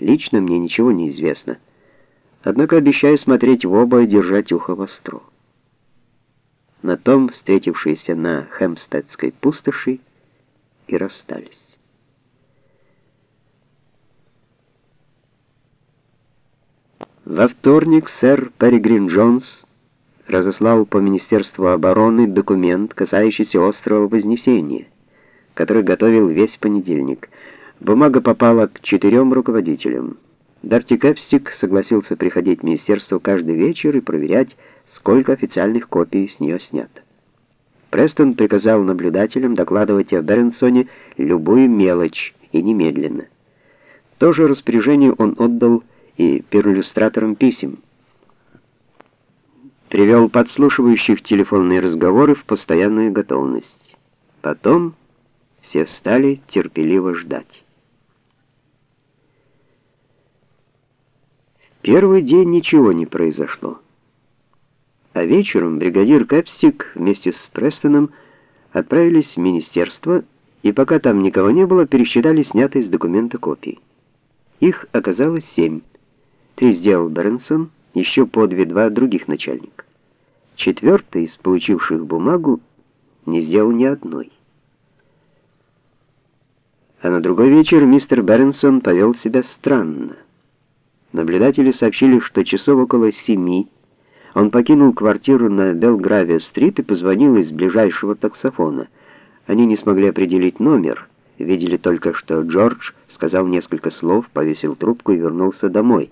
Лично мне ничего не известно. Однако обещаю смотреть в оба и держать ухо востро. На том, встретившиеся на Хемстедской пустоши, и расстались. Во вторник сэр Перегрин Джонс разослал по Министерству обороны документ, касающийся острова Вознесения, который готовил весь понедельник. Бумага попала к четырем руководителям. Дарти Кэпстик согласился приходить в министерство каждый вечер и проверять, сколько официальных копий с нее снято. Престон приказал наблюдателям докладывать о Бернсоне любую мелочь и немедленно. То же распоряжение он отдал и перлюстраторам писем. Привел подслушивающих телефонные разговоры в постоянную готовность. Потом все стали терпеливо ждать. В первый день ничего не произошло. А вечером бригадир Кэпстик вместе с Престоном отправились в министерство, и пока там никого не было, пересчитали снятые с документа копии. Их оказалось семь. Три сделал Бернсон, еще по две-два других начальника. Четвертый из получивших бумагу не сделал ни одной. А на другой вечер мистер Бернсон повел себя странно. Наблюдатели сообщили, что часов около семи он покинул квартиру на Белгравия-стрит и позвонил из ближайшего таксофона. Они не смогли определить номер, видели только, что Джордж сказал несколько слов, повесил трубку и вернулся домой.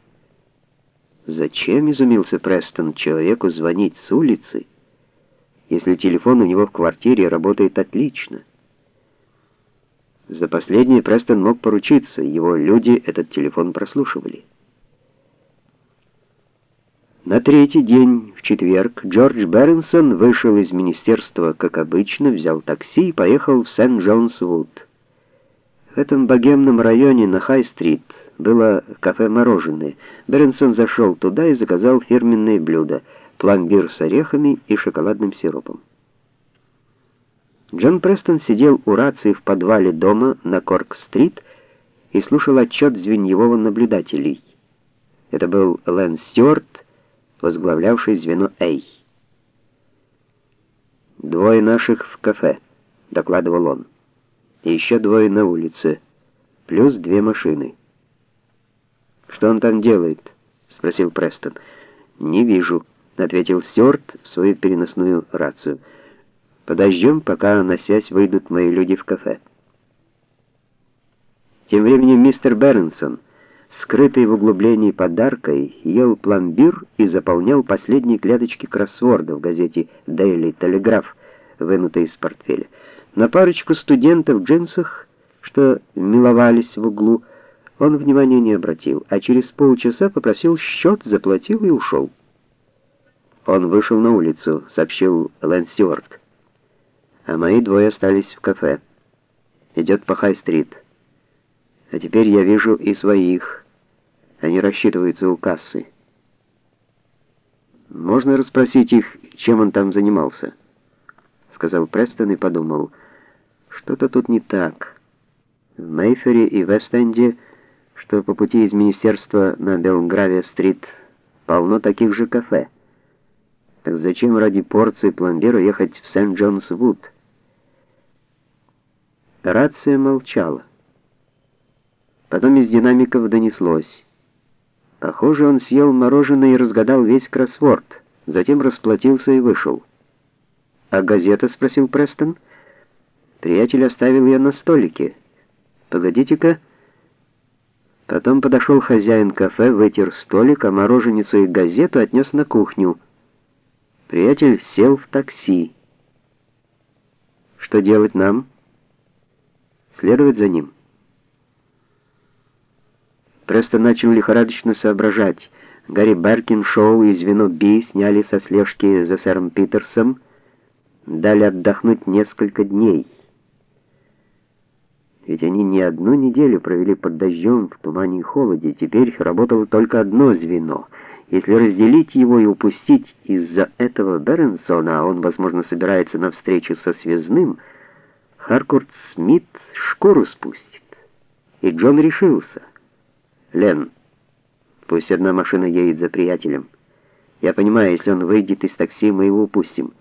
Зачем, изумился Престон, человеку звонить с улицы, если телефон у него в квартире работает отлично? За последнее Престон мог поручиться, его люди этот телефон прослушивали. На третий день, в четверг, Джордж Бернсон вышел из министерства, как обычно, взял такси и поехал в Сент-Джонс-Вуд. В этом богемном районе на Хай-стрит было кафе-мороженое. Бернсон зашел туда и заказал фирменное блюдо — пломбир с орехами и шоколадным сиропом. Джон Престон сидел у рации в подвале дома на Корк-стрит и слушал отчет звеньевого наблюдателей. Это был Лэн Стюарт, возглавлявший звено «Эй». «Двое наших в кафе», — докладывал он. «И еще двое на улице, плюс две машины». «Что он там делает?» — спросил Престон. «Не вижу», — ответил Стюарт в свою переносную рацию. «Подождем, пока на связь выйдут мои люди в кафе». Тем временем мистер Бернсон скрытый в углублении подаркой, ел пломбир и заполнял последние клеточки кроссворда в газете Daily Telegraph, вынутой из портфеля. На парочку студентов в джинсах, что миловались в углу, он внимания не обратил, а через полчаса попросил счет, заплатил и ушел. Он вышел на улицу, сообщил Лэнс Стюарт. А мои двое остались в кафе. Идет по Хай-стрит. А теперь я вижу и своих. Они рассчитываются у кассы. Можно расспросить их, чем он там занимался, сказал Престон и подумал, что-то тут не так. В Мейфере и Вест-Энде, что по пути из министерства на Белгравия-стрит, полно таких же кафе. Так зачем ради порции пломбира ехать в Сент-Джонс-Вуд? Рация молчала. Потом из динамиков донеслось: Похоже, он съел мороженое и разгадал весь кроссворд, затем расплатился и вышел. «А газета?» — спросил Престон. Приятель оставил ее на столике. «Погодите-ка». Потом подошел хозяин кафе, вытер столик, а мороженицу и газету отнес на кухню. Приятель сел в такси. «Что делать нам?» «Следовать за ним». Просто начал лихорадочно соображать. Гарри Беркин, Шоу и звено Би сняли со слежки за сэром Питерсом, дали отдохнуть несколько дней. Ведь они не одну неделю провели под дождем, в тумане и холоде. Теперь работало только одно звено. Если разделить его и упустить из-за этого Бернсона, а он, возможно, собирается на встречу со связным, Харкорт Смит шкуру спустит. И Джон решился — Лен, пусть одна машина едет за приятелем. Я понимаю, если он выйдет из такси, мы его упустим.